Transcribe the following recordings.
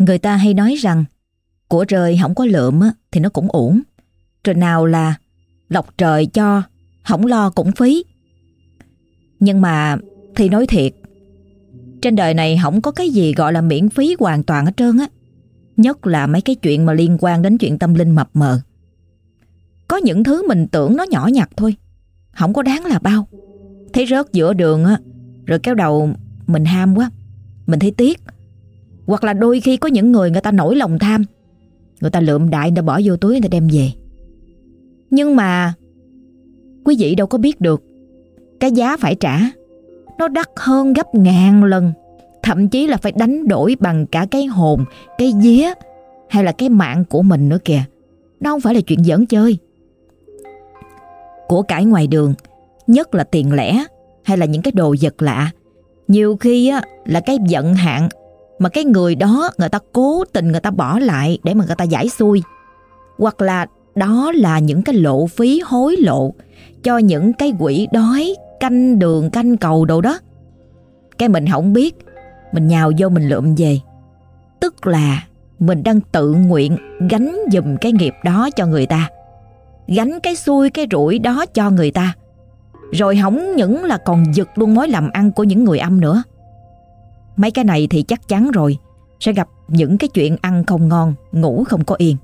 Người ta hay nói rằng của trời không có lượm thì nó cũng uổng. Rồi nào là lọc trời cho, không lo cũng phí. Nhưng mà thì nói thiệt, trên đời này không có cái gì gọi là miễn phí hoàn toàn hết trơn á. Nhất là mấy cái chuyện mà liên quan đến chuyện tâm linh mập mờ. Có những thứ mình tưởng nó nhỏ nhặt thôi, không có đáng là bao. Thấy rớt giữa đường á, rồi kéo đầu mình ham quá, mình thấy tiếc. Hoặc là đôi khi có những người người ta nổi lòng tham, người ta lượm đại người ta bỏ vô túi người ta đem về. Nhưng mà quý vị đâu có biết được cái giá phải trả. Nó đắt hơn gấp ngàn lần. Thậm chí là phải đánh đổi bằng cả cái hồn cái vía hay là cái mạng của mình nữa kìa. Nó không phải là chuyện giỡn chơi. Của cải ngoài đường nhất là tiền lẻ hay là những cái đồ vật lạ. Nhiều khi á, là cái giận hạn mà cái người đó người ta cố tình người ta bỏ lại để mà người ta giải xuôi hoặc là đó là những cái lộ phí hối lộ cho những cái quỷ đói canh đường canh cầu đồ đó. Cái mình không biết, mình nhào vô mình lượm về. Tức là mình đang tự nguyện gánh dùm cái nghiệp đó cho người ta. Gánh cái xui cái rủi đó cho người ta. Rồi hỏng những là còn giật luôn mối làm ăn của những người âm nữa. Mấy cái này thì chắc chắn rồi, sẽ gặp những cái chuyện ăn không ngon, ngủ không có yên.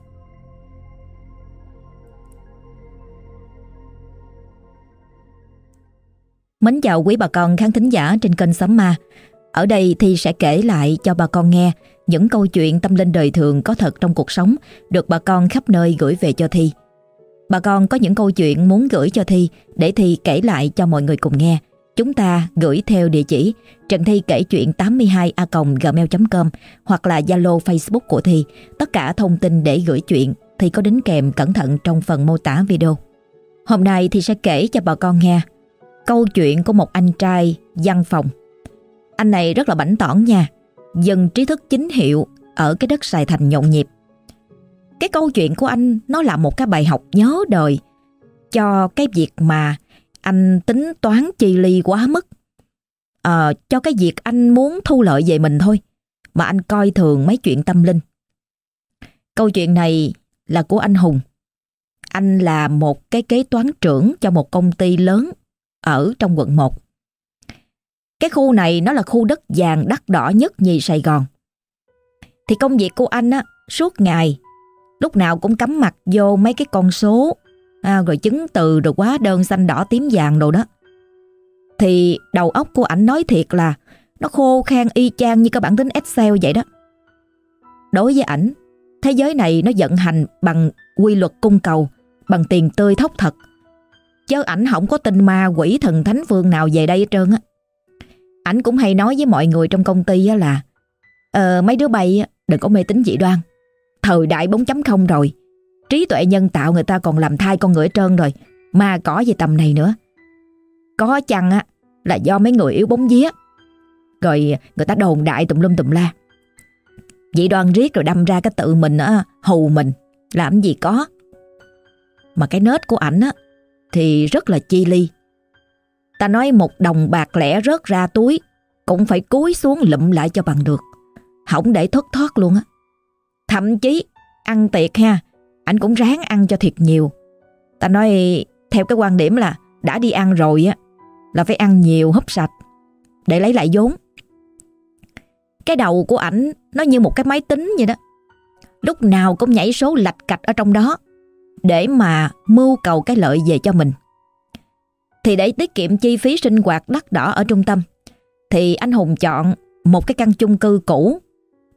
Mến chào quý bà con khán thính giả trên kênh Sấm Ma. Ở đây thì sẽ kể lại cho bà con nghe những câu chuyện tâm linh đời thường có thật trong cuộc sống được bà con khắp nơi gửi về cho Thi. Bà con có những câu chuyện muốn gửi cho Thi để Thi kể lại cho mọi người cùng nghe. Chúng ta gửi theo địa chỉ Trần Thi kể chuyện 82a.gmail.com hoặc là Zalo Facebook của Thi. Tất cả thông tin để gửi chuyện thì có đính kèm cẩn thận trong phần mô tả video. Hôm nay thì sẽ kể cho bà con nghe câu chuyện của một anh trai văn phòng. Anh này rất là bảnh tỏn nha, dần trí thức chính hiệu ở cái đất Sài Thành nhộn nhịp. Cái câu chuyện của anh nó là một cái bài học nhớ đời cho cái việc mà anh tính toán chi ly quá mức. À, cho cái việc anh muốn thu lợi về mình thôi, mà anh coi thường mấy chuyện tâm linh. Câu chuyện này là của anh Hùng. Anh là một cái kế toán trưởng cho một công ty lớn ở trong quận 1. Cái khu này nó là khu đất vàng đắt đỏ nhất nhì Sài Gòn. Thì công việc của anh á, suốt ngày, lúc nào cũng cắm mặt vô mấy cái con số, à, rồi chứng từ, rồi quá đơn xanh đỏ tím vàng đồ đó. Thì đầu óc của ảnh nói thiệt là nó khô khan y chang như cái bản tính Excel vậy đó. Đối với ảnh, thế giới này nó vận hành bằng quy luật cung cầu, bằng tiền tươi thóc thật Chứ ảnh không có tin ma quỷ thần thánh phương nào về đây hết trơn á. Ảnh cũng hay nói với mọi người trong công ty á là Ờ mấy đứa bay đừng có mê tín dị đoan. Thời đại 4.0 rồi. Trí tuệ nhân tạo người ta còn làm thai con người trơn rồi. mà có gì tầm này nữa. Có chăng á là do mấy người yếu bóng vía. Rồi người ta đồn đại tùm lum tùm la. Dị đoan riết rồi đâm ra cái tự mình á, hù mình. Làm gì có. Mà cái nết của ảnh á thì rất là chi ly. Ta nói một đồng bạc lẻ rớt ra túi cũng phải cúi xuống lụm lại cho bằng được. Không để thất thoát luôn á. Thậm chí ăn tiệc ha, anh cũng ráng ăn cho thiệt nhiều. Ta nói theo cái quan điểm là đã đi ăn rồi á là phải ăn nhiều hấp sạch để lấy lại vốn. Cái đầu của ảnh nó như một cái máy tính vậy đó. Lúc nào cũng nhảy số lạch cạch ở trong đó để mà mưu cầu cái lợi về cho mình. Thì để tiết kiệm chi phí sinh hoạt đắt đỏ ở trung tâm, thì anh Hùng chọn một cái căn chung cư cũ,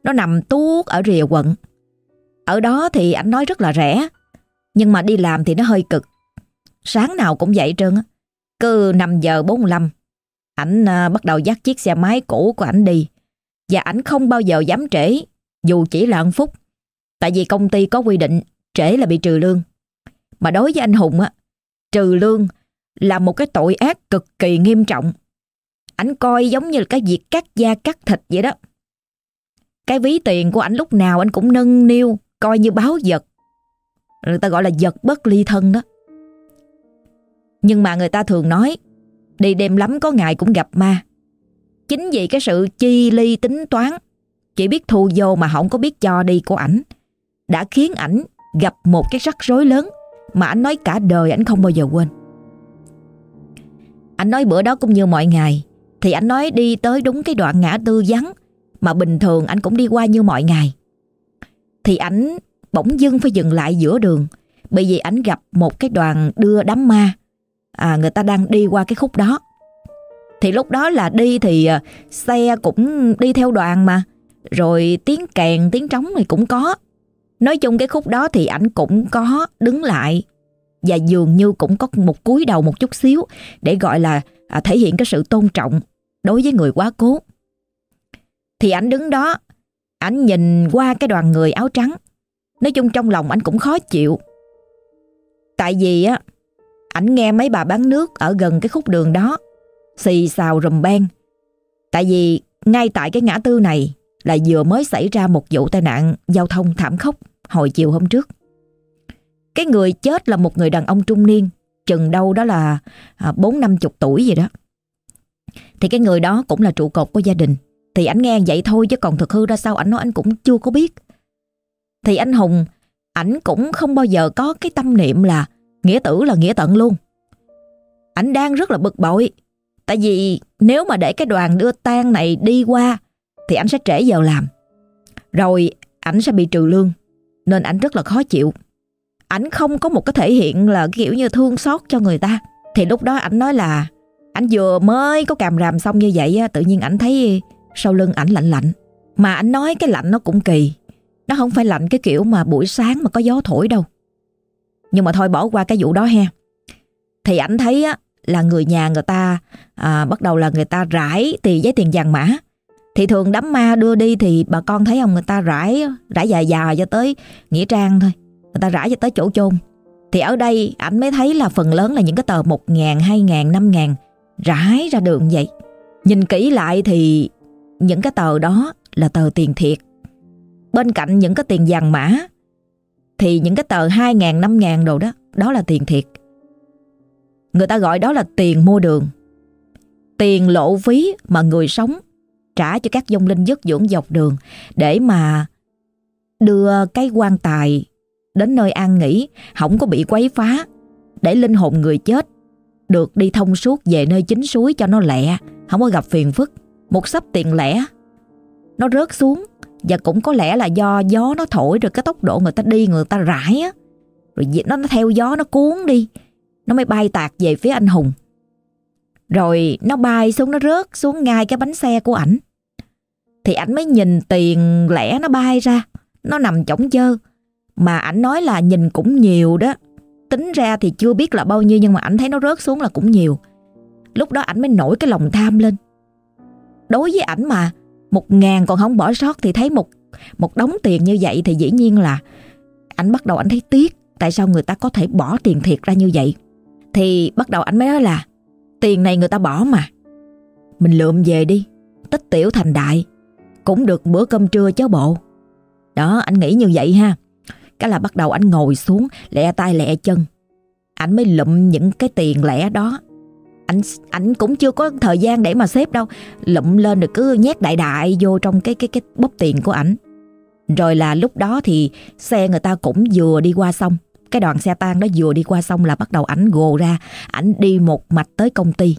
nó nằm tuốt ở rìa quận. Ở đó thì anh nói rất là rẻ, nhưng mà đi làm thì nó hơi cực. Sáng nào cũng vậy trơn á, cứ 5 giờ 45, ảnh à, bắt đầu dắt chiếc xe máy cũ của ảnh đi. Và ảnh không bao giờ dám trễ, dù chỉ là ăn phút. Tại vì công ty có quy định trễ là bị trừ lương. Mà đối với anh Hùng á, trừ lương là một cái tội ác cực kỳ nghiêm trọng. Ảnh coi giống như là cái việc cắt da cắt thịt vậy đó. Cái ví tiền của ảnh lúc nào anh cũng nâng niu, coi như báo vật. Người ta gọi là vật bất ly thân đó. Nhưng mà người ta thường nói, đi đêm lắm có ngày cũng gặp ma. Chính vì cái sự chi ly tính toán, Chỉ biết thu vô mà không có biết cho đi của ảnh Đã khiến ảnh gặp một cái rắc rối lớn Mà ảnh nói cả đời ảnh không bao giờ quên Anh nói bữa đó cũng như mọi ngày Thì anh nói đi tới đúng cái đoạn ngã tư vắng Mà bình thường anh cũng đi qua như mọi ngày thì ảnh bỗng dưng phải dừng lại giữa đường Bởi vì ảnh gặp một cái đoàn đưa đám ma. À, Người ta đang đi qua cái khúc đó. Thì lúc đó là đi thì à, xe cũng đi theo đoàn mà Rồi tiếng kèn, tiếng trống thì cũng có. Nói chung cái khúc đó thì ảnh cũng có đứng lại Và dường như cũng có một cúi đầu một chút xíu Để gọi là à, thể hiện cái sự tôn trọng đối với người quá cố. Thì ảnh đứng đó anh nhìn qua cái đoàn người áo trắng Nói chung trong lòng anh cũng khó chịu. Tại vì á, ảnh nghe mấy bà bán nước ở gần cái khúc đường đó xì xào rùm beng. Tại vì ngay tại cái ngã tư này là vừa mới xảy ra một vụ tai nạn giao thông thảm khốc hồi chiều hôm trước. Cái người chết là một người đàn ông trung niên, chừng đâu đó là à, bốn năm chục tuổi gì đó. Thì cái người đó cũng là trụ cột của gia đình. Thì ảnh nghe vậy thôi chứ còn thực hư ra sao ảnh nói anh cũng chưa có biết. Thì anh Hùng, ảnh cũng không bao giờ có cái tâm niệm là nghĩa tử là nghĩa tận luôn. Ảnh đang rất là bực bội. Tại vì nếu mà để cái đoàn đưa tang này đi qua thì ảnh sẽ trễ giờ làm. Rồi ảnh sẽ bị trừ lương. Nên ảnh rất là khó chịu. Ảnh không có một cái thể hiện là kiểu như thương xót cho người ta. Thì lúc đó ảnh nói là ảnh vừa mới có càm ràm xong như vậy tự nhiên ảnh thấy sau lưng ảnh lạnh lạnh. Mà ảnh nói cái lạnh nó cũng kỳ. Nó không phải lạnh cái kiểu mà buổi sáng mà có gió thổi đâu. Nhưng mà thôi bỏ qua cái vụ đó ha. Thì ảnh thấy á, là người nhà người ta à, bắt đầu là người ta rải tiền giấy tiền vàng mã. Thì thường đám ma đưa đi thì bà con thấy không người ta rải rải dài dài cho tới Nghĩa Trang thôi. Người ta rải cho tới chỗ chôn. Thì ở đây ảnh mới thấy là phần lớn là những cái tờ 1 ngàn, 2 ngàn, 5 ngàn rải ra đường vậy. Nhìn kỹ lại thì những cái tờ đó là tờ tiền thiệt bên cạnh những cái tiền vàng mã thì những cái tờ 2 ngàn, 5 ngàn đồ đó, đó là tiền thiệt. Người ta gọi đó là tiền mua đường. Tiền lộ phí mà người sống trả cho các dông linh dứt dưỡng dọc đường để mà đưa cái quan tài đến nơi an nghỉ, không có bị quấy phá, để linh hồn người chết được đi thông suốt về nơi chính suối cho nó lẹ, không có gặp phiền phức. Một sắp tiền lẻ nó rớt xuống và cũng có lẽ là do gió nó thổi rồi cái tốc độ người ta đi người ta rải á. Rồi nó, nó theo gió nó cuốn đi. Nó mới bay tạc về phía anh Hùng. Rồi nó bay xuống nó rớt xuống ngay cái bánh xe của ảnh. Thì ảnh mới nhìn tiền lẻ nó bay ra. Nó nằm chổng chơ. Mà ảnh nói là nhìn cũng nhiều đó. Tính ra thì chưa biết là bao nhiêu nhưng mà ảnh thấy nó rớt xuống là cũng nhiều. Lúc đó ảnh mới nổi cái lòng tham lên. Đối với ảnh mà một ngàn còn không bỏ sót thì thấy một một đống tiền như vậy thì dĩ nhiên là ảnh bắt đầu ảnh thấy tiếc tại sao người ta có thể bỏ tiền thiệt ra như vậy. Thì bắt đầu ảnh mới nói là tiền này người ta bỏ mà. Mình lượm về đi, tích tiểu thành đại, cũng được bữa cơm trưa cháu bộ. Đó, anh nghĩ như vậy ha. Cái là bắt đầu anh ngồi xuống, lẹ tay lẹ chân. ảnh mới lụm những cái tiền lẻ đó anh anh cũng chưa có thời gian để mà xếp đâu. Lụm lên được cứ nhét đại đại vô trong cái cái cái bóp tiền của ảnh. Rồi là lúc đó thì xe người ta cũng vừa đi qua xong cái đoàn xe tang đó vừa đi qua xong là bắt đầu ảnh gồ ra. Ảnh đi một mạch tới công ty.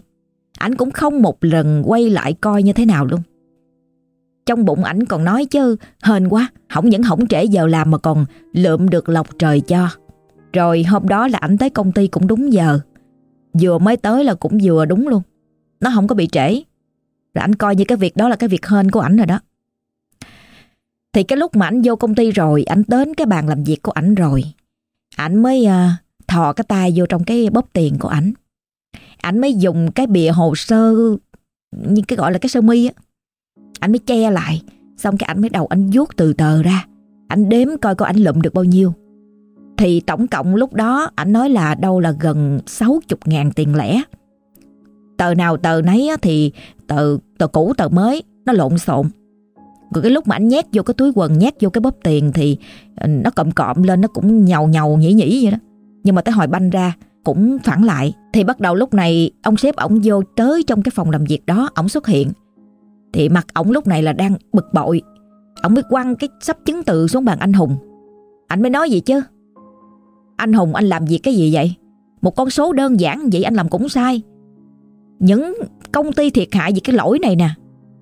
Ảnh cũng không một lần quay lại coi như thế nào luôn. Trong bụng ảnh còn nói chứ, hên quá không những không trễ giờ làm mà còn lượm được lọc trời cho. Rồi hôm đó là ảnh tới công ty cũng đúng giờ. Vừa mới tới là cũng vừa đúng luôn. Nó không có bị trễ. Rồi anh coi như cái việc đó là cái việc hên của ảnh rồi đó. Thì cái lúc mà ảnh vô công ty rồi ảnh đến cái bàn làm việc của ảnh rồi Ảnh mới uh, thò cái tay vô trong cái bóp tiền của ảnh. Ảnh mới dùng cái bìa hồ sơ Như cái gọi là cái sơ mi á. Ảnh mới che lại Xong cái ảnh mới đầu ảnh vuốt từ tờ ra. Ảnh đếm coi coi ảnh lụm được bao nhiêu thì tổng cộng lúc đó ảnh nói là đâu là gần 60 ngàn tiền lẻ. Tờ nào tờ nấy thì tờ tờ cũ, tờ mới, nó lộn xộn. Rồi cái lúc mà anh nhét vô cái túi quần, nhét vô cái bóp tiền thì ờ, nó cộm cộm lên, nó cũng nhầu nhầu nhỉ nhỉ vậy đó. Nhưng mà tới hồi banh ra, cũng phản lại. Thì bắt đầu lúc này, ông sếp ổng vô tới trong cái phòng làm việc đó, ổng xuất hiện. Thì mặt ổng lúc này là đang bực bội ổng mới quăng cái sắp chứng từ xuống bàn anh Hùng Anh mới nói gì chứ anh Hùng anh làm việc cái gì vậy? Một con số đơn giản vậy anh làm cũng sai. Những công ty thiệt hại vì cái lỗi này nè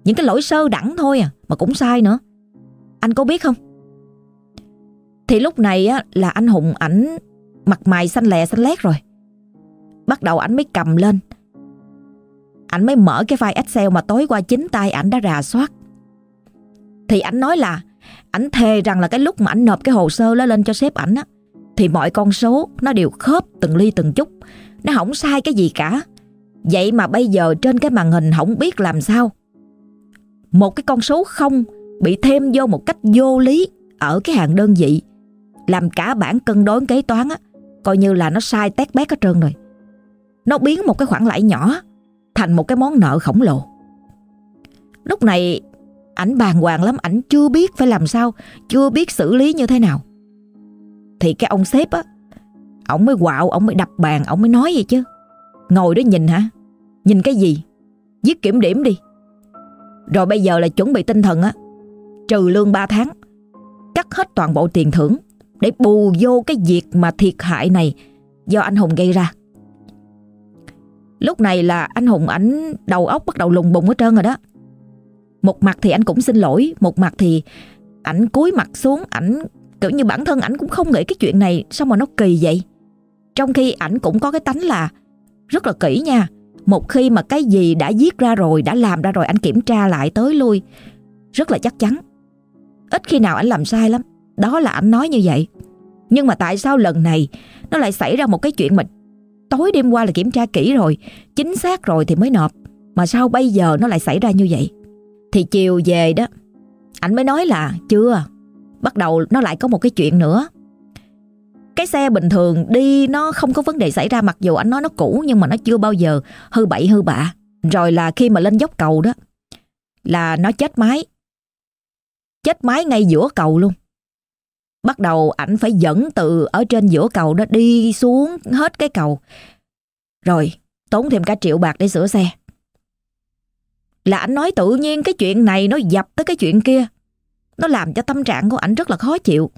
Những cái lỗi sơ đẳng thôi à Mà cũng sai nữa. Anh có biết không? Thì lúc này á, là anh Hùng ảnh Mặt mày xanh lè xanh lét rồi. Bắt đầu ảnh mới cầm lên. Ảnh mới mở cái file Excel mà tối qua chính tay ảnh đã rà soát. Thì ảnh nói là Ảnh thề rằng là cái lúc mà ảnh nộp cái hồ sơ đó lên cho sếp ảnh á thì mọi con số nó đều khớp từng ly từng chút. Nó không sai cái gì cả. Vậy mà bây giờ trên cái màn hình không biết làm sao. Một cái con số không bị thêm vô một cách vô lý Ở cái hàng đơn vị, Làm cả bản cân đối kế toán á, Coi như là nó sai tét bét hết trơn rồi. Nó biến một cái khoản lãi nhỏ Thành một cái món nợ khổng lồ. Lúc này Ảnh bàng hoàng lắm, Ảnh chưa biết phải làm sao, Chưa biết xử lý như thế nào. Thì cái ông sếp á Ông mới quạo, ông mới đập bàn Ông mới nói vậy chứ. Ngồi đó nhìn hả? Nhìn cái gì? Viết kiểm điểm đi. Rồi bây giờ là chuẩn bị tinh thần á Trừ lương 3 tháng Cắt hết toàn bộ tiền thưởng Để bù vô cái việc mà thiệt hại này Do anh Hùng gây ra. Lúc này là anh Hùng ảnh đầu óc bắt đầu lùng bùng hết trơn rồi đó. Một mặt thì anh cũng xin lỗi Một mặt thì ảnh cúi mặt xuống Ảnh kiểu như bản thân ảnh cũng không nghĩ cái chuyện này, Sao mà nó kỳ vậy? Trong khi ảnh cũng có cái tánh là Rất là kỹ nha. Một khi mà cái gì đã viết ra rồi, Đã làm ra rồi, anh kiểm tra lại tới lui, Rất là chắc chắn. Ít khi nào ảnh làm sai lắm, Đó là ảnh nói như vậy. Nhưng mà tại sao lần này Nó lại xảy ra một cái chuyện mà Tối đêm qua là kiểm tra kỹ rồi, Chính xác rồi thì mới nộp, Mà sao bây giờ nó lại xảy ra như vậy? Thì chiều về đó, ảnh mới nói là, chưa Bắt đầu nó lại có một cái chuyện nữa Cái xe bình thường đi Nó không có vấn đề xảy ra, Mặc dù anh nói nó cũ Nhưng mà nó chưa bao giờ hư bậy hư bạ Rồi là khi mà lên dốc cầu đó, Là nó chết máy Chết máy ngay giữa cầu luôn Bắt đầu ảnh phải dẫn từ ở trên giữa cầu đó đi xuống hết cái cầu. Rồi, tốn thêm cả triệu bạc để sửa xe. Là ảnh nói tự nhiên cái chuyện này nó dập tới cái chuyện kia. Nó làm cho tâm trạng của ảnh rất là khó chịu.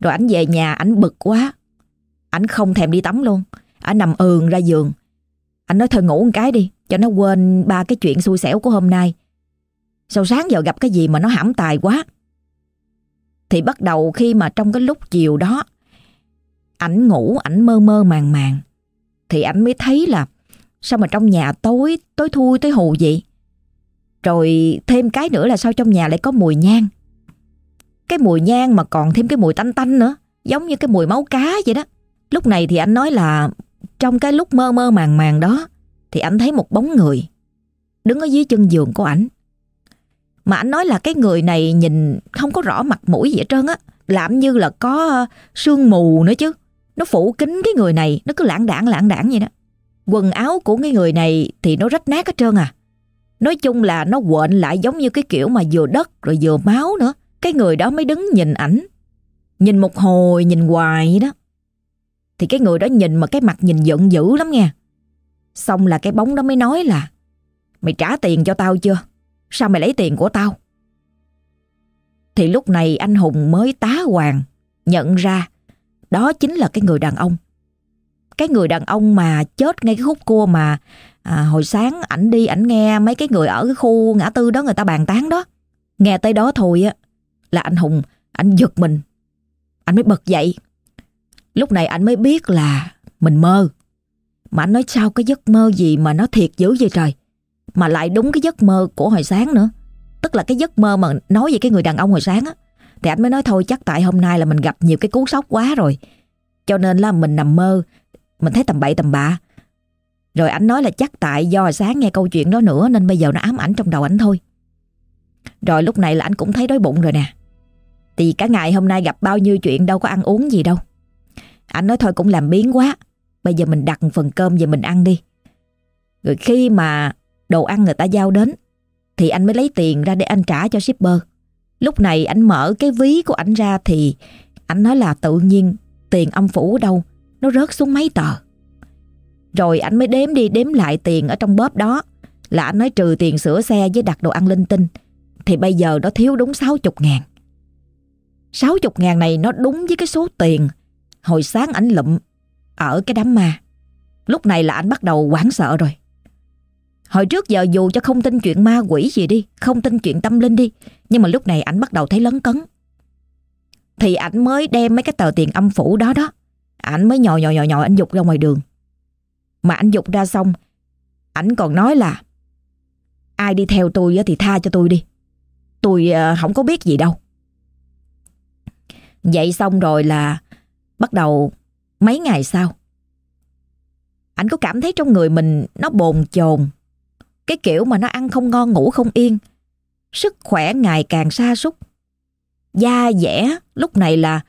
Rồi ảnh về nhà ảnh bực quá. Ảnh không thèm đi tắm luôn. Ảnh nằm ườn ra giường. Ảnh nói thôi ngủ một cái đi. Cho nó quên ba cái chuyện xui xẻo của hôm nay. Sau sáng giờ gặp cái gì mà nó hãm tài quá. Thì bắt đầu khi mà trong cái lúc chiều đó Ảnh ngủ, ảnh mơ mơ màng màng Thì ảnh mới thấy là Sao mà trong nhà tối, tối thui, tối hù vậy Rồi thêm cái nữa là sao trong nhà lại có mùi nhang cái mùi nhang mà còn thêm cái mùi tanh tanh nữa Giống như cái mùi máu cá vậy đó Lúc này thì anh nói là Trong cái lúc mơ mơ màng màng đó Thì anh thấy một bóng người Đứng ở dưới chân giường của ảnh mà anh nói là cái người này nhìn không có rõ mặt mũi gì hết trơn á. Làm như là có sương mù nữa chứ. Nó phủ kín cái người này, nó cứ lãng đảng lãng đảng vậy đó. Quần áo của cái người này thì nó rách nát hết trơn à. Nói chung là nó quện lại giống như cái kiểu mà vừa đất rồi vừa máu nữa. Cái người đó mới đứng nhìn ảnh. Nhìn một hồi, nhìn hoài đó. Thì cái người đó nhìn mà cái mặt nhìn giận dữ lắm nha. Xong là cái bóng đó mới nói là Mày trả tiền cho tao chưa? Sao mày lấy tiền của tao? Thì lúc này anh Hùng mới tá hoàng nhận ra đó chính là cái người đàn ông. Cái người đàn ông mà chết ngay cái khúc cua mà à, hồi sáng ảnh đi ảnh nghe mấy cái người ở cái khu ngã tư đó người ta bàn tán đó. Nghe tới đó thôi á là anh Hùng, anh giật mình. Anh mới bật dậy. Lúc này anh mới biết là mình mơ. Mà anh nói sao cái giấc mơ gì mà nó thiệt dữ vậy trời. Mà lại đúng cái giấc mơ của hồi sáng nữa Tức là cái giấc mơ mà nói về cái người đàn ông hồi sáng á Thì anh mới nói thôi, chắc tại hôm nay là mình gặp nhiều cái cú sốc quá rồi Cho nên là mình nằm mơ Mình thấy tầm bậy, tầm bạ Rồi anh nói là chắc tại do hồi sáng nghe câu chuyện đó nữa, Nên bây giờ nó ám ảnh trong đầu anh thôi Rồi lúc này là anh cũng thấy đói bụng rồi nè thì cả ngày hôm nay gặp bao nhiêu chuyện, đâu có ăn uống gì đâu. Anh nói thôi cũng làm biến quá. Bây giờ mình đặt một phần cơm về mình ăn đi. Rồi khi mà đồ ăn người ta giao đến, thì anh mới lấy tiền ra để anh trả cho shipper. Lúc này anh mở cái ví của anh ra thì anh nói là tự nhiên tiền âm phủ ở đâu, nó rớt xuống mấy tờ. Rồi anh mới đếm đi, đếm lại tiền ở trong bóp đó, là anh nói trừ tiền sửa xe với đặt đồ ăn linh tinh. Thì bây giờ nó thiếu đúng 60 ngàn. 60 ngàn này nó đúng với cái số tiền Hồi sáng ảnh lụm Ở cái đám ma. Lúc này là ảnh bắt đầu hoảng sợ rồi. Hồi trước giờ dù cho không tin chuyện ma quỷ gì đi, Không tin chuyện tâm linh đi, Nhưng mà lúc này ảnh bắt đầu thấy lấn cấn. Thì ảnh mới đem mấy cái tờ tiền âm phủ đó đó, Ảnh mới nhòi nhòi nhòi nhòi ảnh dục ra ngoài đường. Mà ảnh dục ra xong, Ảnh còn nói là, Ai đi theo tôi thì tha cho tôi đi. Tôi ờ, không có biết gì đâu. Vậy xong rồi là Bắt đầu mấy ngày sau. Anh có cảm thấy trong người mình Nó bồn chồn Cái kiểu mà nó ăn không ngon ngủ không yên Sức khỏe ngày càng sa sút. Da dẻ lúc này là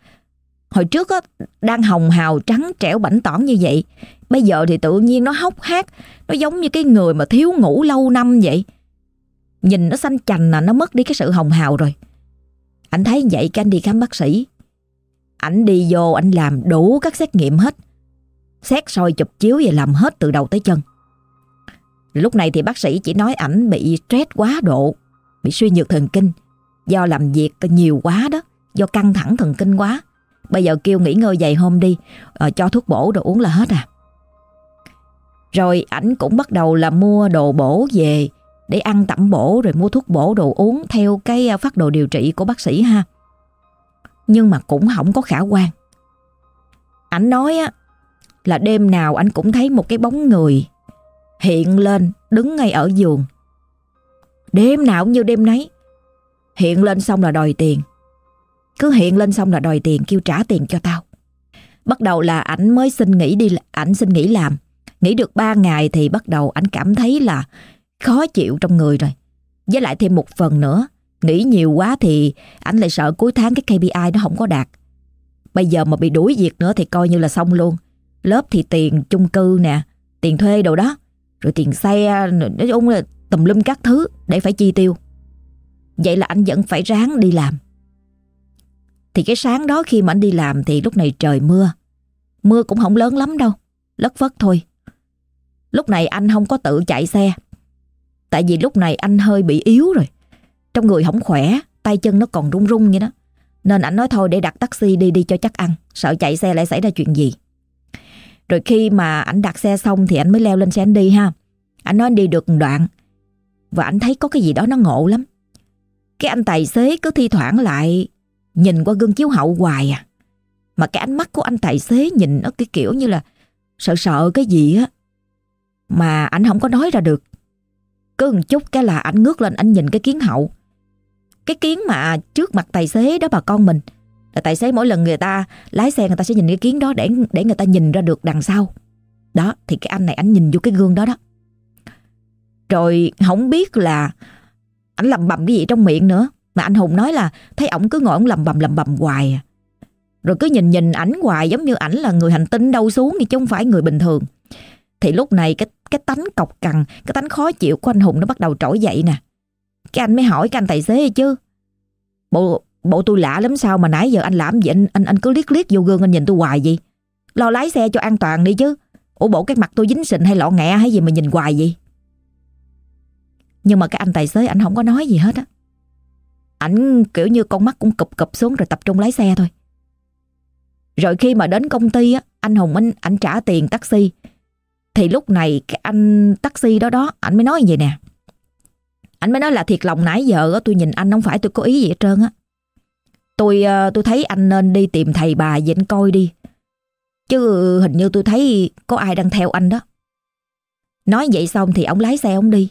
Hồi trước á, đang hồng hào trắng trẻo bảnh tỏn như vậy. Bây giờ thì tự nhiên nó hốc hác Nó giống như cái người mà thiếu ngủ lâu năm vậy. Nhìn nó xanh chành là nó mất đi cái sự hồng hào rồi. Anh thấy vậy cái anh đi khám bác sĩ ảnh đi vô, ảnh làm đủ các xét nghiệm hết. Xét soi chụp chiếu và làm hết từ đầu tới chân. Lúc này thì bác sĩ chỉ nói ảnh bị stress quá độ, Bị suy nhược thần kinh. Do làm việc nhiều quá đó, Do căng thẳng thần kinh quá. Bây giờ kêu nghỉ ngơi vài hôm đi ờ, Cho thuốc bổ rồi uống là hết à. Rồi ảnh cũng bắt đầu là mua đồ bổ về Để ăn tẩm bổ, rồi mua thuốc bổ đồ uống Theo cái ờ, phát đồ điều trị của bác sĩ ha. Nhưng mà cũng không có khả quan Ảnh nói á Là đêm nào anh cũng thấy một cái bóng người Hiện lên đứng ngay ở giường Đêm nào cũng như đêm nấy Hiện lên xong là đòi tiền cứ hiện lên xong là đòi tiền kêu trả tiền cho tao. Bắt đầu là ảnh mới xin nghỉ đi, ảnh xin nghỉ làm. Nghỉ được 3 ngày thì bắt đầu ảnh cảm thấy là khó chịu trong người rồi. Với lại thêm một phần nữa, nghĩ nhiều quá thì ảnh lại sợ cuối tháng cái KPI nó không có đạt. Bây giờ mà bị đuổi việc nữa thì coi như là xong luôn. Lớp thì tiền chung cư nè, tiền thuê đồ đó, rồi tiền xe, nói chung là tùm lum các thứ để phải chi tiêu. Vậy là anh vẫn phải ráng đi làm. Thì cái sáng đó khi mà anh đi làm thì lúc này trời mưa. Mưa cũng không lớn lắm đâu, lất phất thôi. Lúc này anh không có tự chạy xe. Tại vì lúc này anh hơi bị yếu rồi. Trong người không khỏe, tay chân nó còn run run vậy đó. Nên ảnh nói thôi để đặt taxi đi đi cho chắc ăn, sợ chạy xe lại xảy ra chuyện gì. Rồi khi mà ảnh đặt xe xong thì ảnh mới leo lên xe anh đi ha. ảnh nói anh đi được một đoạn. Và ảnh thấy có cái gì đó nó ngộ lắm. Cái anh tài xế cứ thi thoảng lại Nhìn qua gương chiếu hậu hoài à Mà cái ánh mắt của anh tài xế nhìn nó cái kiểu như là Sợ sợ cái gì á Mà ảnh không có nói ra được Cứ một chút cái là ảnh ngước lên ảnh nhìn cái kiến hậu cái kiến mà trước mặt tài xế đó bà con mình là Tài xế mỗi lần người ta lái xe người ta sẽ nhìn cái kiến đó để để người ta nhìn ra được đằng sau Đó thì cái anh này anh nhìn vô cái gương đó đó Rồi không biết là Anh lầm bầm cái gì trong miệng nữa mà anh Hùng nói là thấy ổng cứ ngồi ổng lầm bầm lầm bầm hoài à. Rồi cứ nhìn nhìn ảnh hoài giống như ảnh là người hành tinh đâu xuống chứ không phải người bình thường. Thì lúc này cái cái tánh cọc cằn, cái tánh khó chịu của anh Hùng nó bắt đầu trỗi dậy nè. Cái anh mới hỏi cái anh tài xế chứ. Bộ bộ tôi lạ lắm sao mà nãy giờ anh làm gì anh anh anh cứ liếc liếc vô gương anh nhìn tôi hoài gì? Lo lái xe cho an toàn đi chứ. Ủa bộ cái mặt tôi dính sình hay lọ nghẹ hay gì mà nhìn hoài gì? Nhưng mà cái anh tài xế anh không có nói gì hết á. Ảnh kiểu như con mắt cũng cụp cụp xuống rồi tập trung lái xe thôi. Rồi khi mà đến công ty á, anh Hùng anh, anh trả tiền taxi. Thì lúc này cái anh taxi đó đó, anh mới nói như vậy nè. Anh mới nói là thiệt lòng nãy giờ tôi nhìn anh không phải tôi có ý gì hết trơn á. Tôi ờ, tôi thấy anh nên đi tìm thầy bà dịnh anh coi đi. Chứ hình như tôi thấy có ai đang theo anh đó. Nói vậy xong thì ông lái xe ông đi.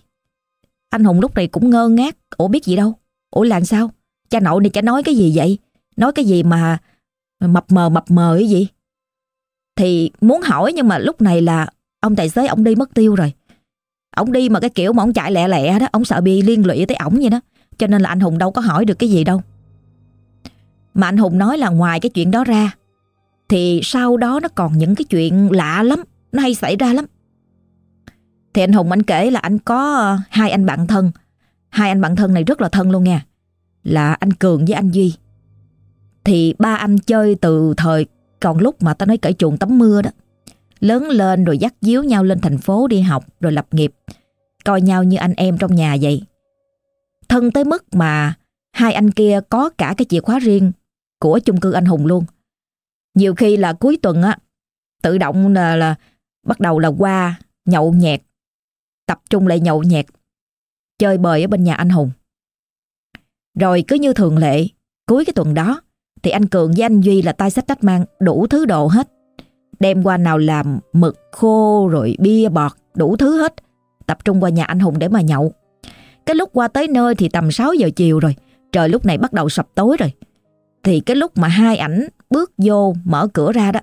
Anh Hùng lúc này cũng ngơ ngác, ủa biết gì đâu. Ủa làm sao? Cha nội này chả nói cái gì vậy? Nói cái gì mà mập mờ mập mờ cái gì? Thì muốn hỏi nhưng mà lúc này là ông tài xế ông đi mất tiêu rồi. Ông đi mà cái kiểu mà ổng chạy lẹ lẹ đó, ông sợ bị liên lụy tới ổng vậy đó. Cho nên là anh Hùng đâu có hỏi được cái gì đâu. Mà anh Hùng nói là ngoài cái chuyện đó ra, thì sau đó nó còn những cái chuyện lạ lắm, nó hay xảy ra lắm. Thì anh Hùng anh kể là anh có hai anh bạn thân, Hai anh bạn thân này rất là thân luôn nha Là anh Cường với anh Duy Thì ba anh chơi từ thời Còn lúc mà ta nói cởi chuồng tắm mưa đó Lớn lên rồi dắt díu nhau lên thành phố đi học Rồi lập nghiệp Coi nhau như anh em trong nhà vậy Thân tới mức mà hai anh kia có cả cái chìa khóa riêng của chung cư anh Hùng luôn. Nhiều khi là cuối tuần á, tự động là, là bắt đầu là qua nhậu nhẹt, tập trung lại nhậu nhẹt, chơi bời ở bên nhà anh Hùng. Rồi cứ như thường lệ, cuối cái tuần đó, thì anh Cường với anh Duy là tay sách trách mang đủ thứ đồ hết. Đem qua nào làm mực khô rồi bia bọt, đủ thứ hết. Tập trung qua nhà anh Hùng để mà nhậu. Cái lúc qua tới nơi thì tầm 6 giờ chiều rồi. Trời lúc này bắt đầu sập tối rồi. Thì cái lúc mà hai ảnh bước vô mở cửa ra đó.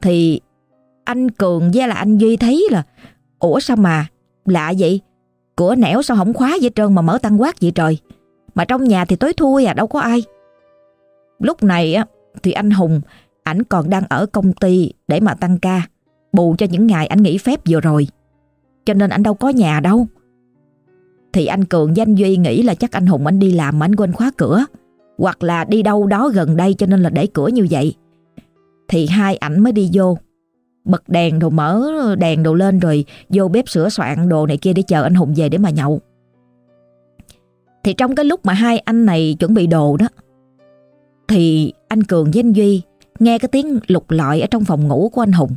Thì anh Cường với là anh Duy thấy là Ủa sao mà lạ vậy? Cửa nẻo sao không khóa vậy trơn mà mở tăng quát vậy trời? Mà trong nhà thì tối thui à đâu có ai. Lúc này á thì anh Hùng ảnh còn đang ở công ty để mà tăng ca, bù cho những ngày anh nghỉ phép vừa rồi. Cho nên anh đâu có nhà đâu. Thì anh Cường danh Duy nghĩ là chắc anh Hùng anh đi làm mà anh quên khóa cửa. Hoặc là đi đâu đó gần đây cho nên là để cửa như vậy. Thì hai ảnh mới đi vô. Bật đèn đồ mở đèn đồ lên rồi vô bếp sửa soạn đồ này kia để chờ anh Hùng về để mà nhậu. Thì trong cái lúc mà hai anh này chuẩn bị đồ đó Thì anh Cường với anh Duy nghe cái tiếng lục lọi ở trong phòng ngủ của anh Hùng.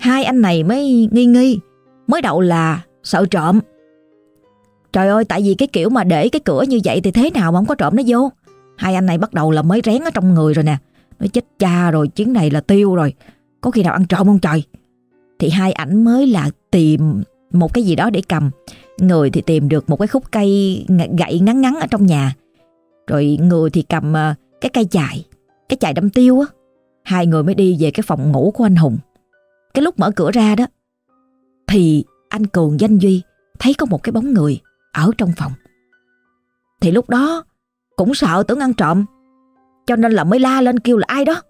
Hai anh này mới nghi nghi, mới đậu là sợ trộm. Trời ơi, tại vì cái kiểu mà để cái cửa như vậy thì thế nào mà không có trộm nó vô. Hai anh này bắt đầu là mới rén ở trong người rồi nè. Nó chết cha rồi, chuyến này là tiêu rồi. Có khi nào ăn trộm không trời? Thì hai ảnh mới là tìm một cái gì đó để cầm. Người thì tìm được một cái khúc cây gậy ngắn ngắn ở trong nhà. Rồi người thì cầm ờ, cái cây chài cái chài đâm tiêu á. Hai người mới đi về cái phòng ngủ của anh Hùng. Cái lúc mở cửa ra đó, thì anh Cường danh Duy thấy có một cái bóng người ở trong phòng. Thì lúc đó cũng sợ tưởng ăn trộm, cho nên là mới la lên kêu là ai đó.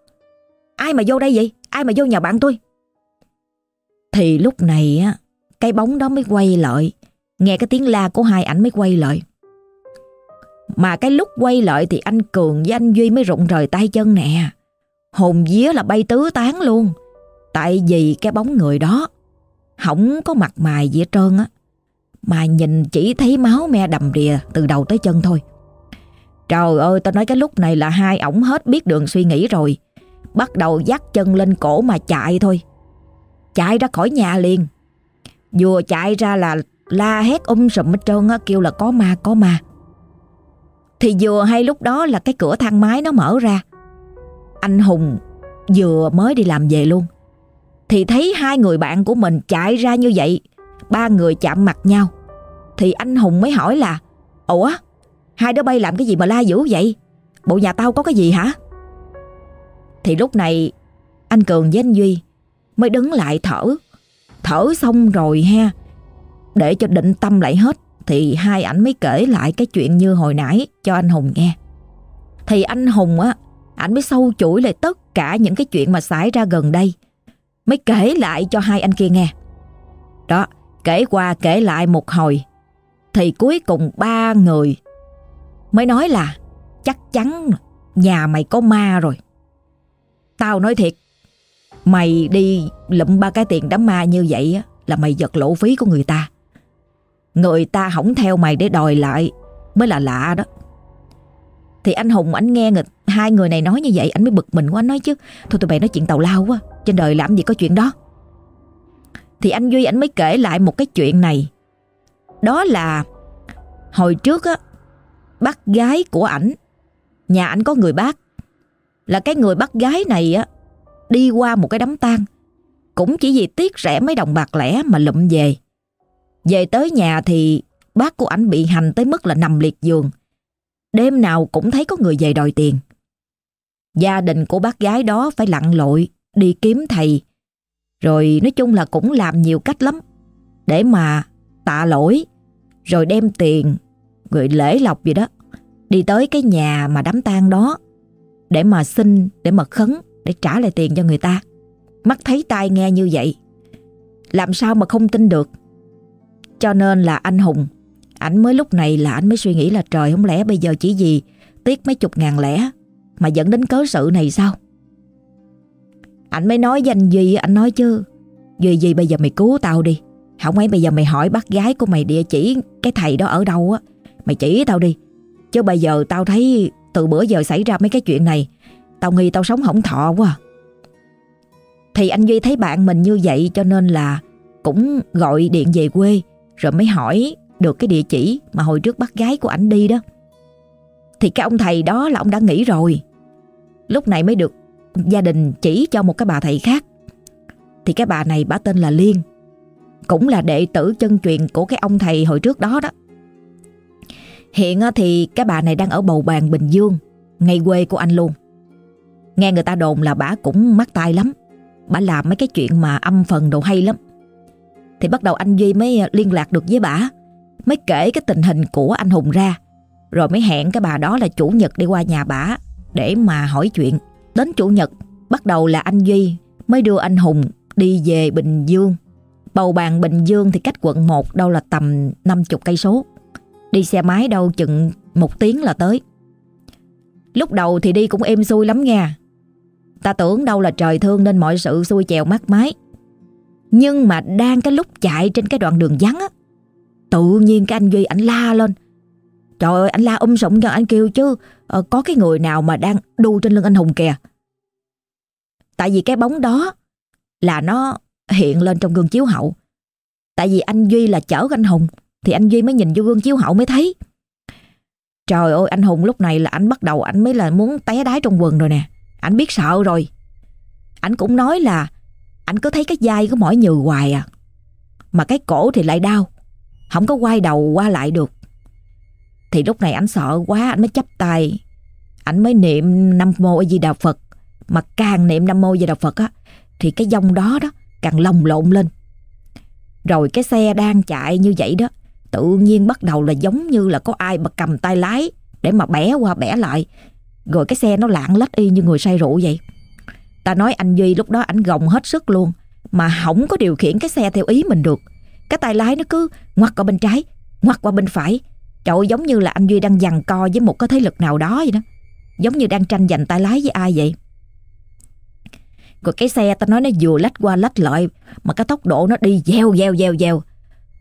Ai mà vô đây vậy? Ai mà vô nhà bạn tôi? Thì lúc này á, cái bóng đó mới quay lại, nghe cái tiếng la của hai ảnh mới quay lại. Mà cái lúc quay lại thì anh Cường với anh Duy mới rụng rời tay chân nè. Hồn vía là bay tứ tán luôn. Tại vì cái bóng người đó không có mặt mày gì hết trơn á. Mà nhìn chỉ thấy máu me đầm đìa từ đầu tới chân thôi. Trời ơi, tao nói cái lúc này là hai ổng hết biết đường suy nghĩ rồi. Bắt đầu dắt chân lên cổ mà chạy thôi. Chạy ra khỏi nhà liền. Vừa chạy ra là la hét um sùm hết trơn á, kêu là có ma có ma. Thì vừa hay lúc đó là cái cửa thang máy nó mở ra. Anh Hùng vừa mới đi làm về luôn. Thì thấy hai người bạn của mình chạy ra như vậy, Ba người chạm mặt nhau. Thì anh Hùng mới hỏi là, Ủa, hai đứa bay làm cái gì mà la dữ vậy? Bộ nhà tao có cái gì hả? Thì lúc này Anh Cường với anh Duy Mới đứng lại thở. Thở xong rồi ha, Để cho định tâm lại hết thì hai ảnh mới kể lại cái chuyện như hồi nãy cho anh Hùng nghe. Thì anh Hùng á, ảnh mới sâu chuỗi lại tất cả những cái chuyện mà xảy ra gần đây. Mới kể lại cho hai anh kia nghe. Đó, kể qua kể lại một hồi. Thì cuối cùng ba người mới nói là chắc chắn nhà mày có ma rồi. Tao nói thiệt, mày đi lụm ba cái tiền đám ma như vậy á, là mày giật lộ phí của người ta. Người ta hỏng theo mày để đòi lại Mới là lạ đó. Thì anh Hùng anh nghe người, hai người này nói như vậy Anh mới bực mình quá anh nói chứ Thôi tụi bay nói chuyện tàu lao quá Trên đời làm gì có chuyện đó. Thì anh Duy anh mới kể lại một cái chuyện này. Đó là Hồi trước á Bác gái của ảnh Nhà ảnh có người bác Là cái người bác gái này á Đi qua một cái đám tang Cũng chỉ vì tiếc rẻ mấy đồng bạc lẻ mà lụm về về tới nhà thì bác của ảnh bị hành tới mức là nằm liệt giường. Đêm nào cũng thấy có người về đòi tiền. Gia đình của bác gái đó phải lặn lội, đi kiếm thầy. Rồi nói chung là cũng làm nhiều cách lắm. Để mà tạ lỗi, rồi đem tiền, người lễ lọc gì đó. Đi tới cái nhà mà đám tang đó. Để mà xin, để mà khấn, để trả lại tiền cho người ta. Mắt thấy tai nghe như vậy. Làm sao mà không tin được cho nên là anh Hùng. Ảnh mới lúc này là ảnh mới suy nghĩ là trời, không lẽ bây giờ chỉ gì Tiếc mấy chục ngàn lẻ Mà dẫn đến cớ sự này sao? Anh mới nói danh Duy Anh nói chứ. Duy gì bây giờ mày cứu tao đi? Không ấy bây giờ mày hỏi bác gái của mày địa chỉ Cái thầy đó ở đâu á? Mày chỉ tao đi. Chứ bây giờ tao thấy từ bữa giờ xảy ra mấy cái chuyện này, Tao nghi tao sống hỏng thọ quá. Thì anh Duy thấy bạn mình như vậy cho nên là cũng gọi điện về quê rồi mới hỏi được cái địa chỉ mà hồi trước bắt gái của ảnh đi đó. Thì cái ông thầy đó là ông đã nghỉ rồi. Lúc này mới được gia đình chỉ cho một cái bà thầy khác. Thì cái bà này bà tên là Liên. Cũng là đệ tử chân truyền của cái ông thầy hồi trước đó đó. Hiện thì cái bà này đang ở bầu bàn Bình Dương, ngay quê của anh luôn. Nghe người ta đồn là bà cũng mắc tai lắm. Bà làm mấy cái chuyện mà âm phần đồ hay lắm. Thì bắt đầu anh Duy mới ờ, liên lạc được với bà. Mới kể cái tình hình của anh Hùng ra. Rồi mới hẹn cái bà đó là chủ nhật đi qua nhà bà Để mà hỏi chuyện. Đến chủ nhật, Bắt đầu là anh Duy mới đưa anh Hùng đi về Bình Dương. Bầu bàn Bình Dương thì cách quận 1 đâu là tầm 50 cây số. Đi xe máy đâu chừng một tiếng là tới. Lúc đầu thì đi cũng êm xuôi lắm nha. Ta tưởng đâu là trời thương nên mọi sự xuôi chèo mát mái nhưng mà đang cái lúc chạy trên cái đoạn đường vắng á Tự nhiên cái anh Duy ảnh la lên. Trời ơi anh la um sụm cho anh kêu chứ ờ, Có cái người nào mà đang đu trên lưng anh Hùng kìa. Tại vì cái bóng đó Là nó hiện lên trong gương chiếu hậu. Tại vì anh Duy là chở anh Hùng Thì anh Duy mới nhìn vô gương chiếu hậu mới thấy. Trời ơi anh Hùng lúc này là anh bắt đầu Anh mới là muốn té đái trong quần rồi nè. Anh biết sợ rồi. Anh cũng nói là anh cứ thấy cái vai cứ mỏi nhừ hoài à. Mà cái cổ thì lại đau. Không có quay đầu qua lại được. Thì lúc này anh sợ quá, Anh mới chấp tay. Anh mới niệm Nam Mô A Di Đà Phật. Mà càng niệm Nam Mô A Di Đà Phật á, Thì cái dông đó đó Càng lồng lộn lên. Rồi cái xe đang chạy như vậy đó, Tự nhiên bắt đầu là giống như là có ai mà cầm tay lái Để mà bẻ qua bẻ lại. Rồi cái xe nó lạng lách y như người say rượu vậy. Ta nói anh Duy lúc đó ảnh gồng hết sức luôn, Mà không có điều khiển cái xe theo ý mình được. Cái tay lái nó cứ ngoặt qua bên trái Ngoặt qua bên phải. Trời giống như là anh Duy đang giằng co với một cái thế lực nào đó vậy đó. Giống như đang tranh giành tay lái với ai vậy. Rồi cái xe ta nói nó vừa lách qua lách lại, Mà cái tốc độ nó đi gieo gieo gieo gieo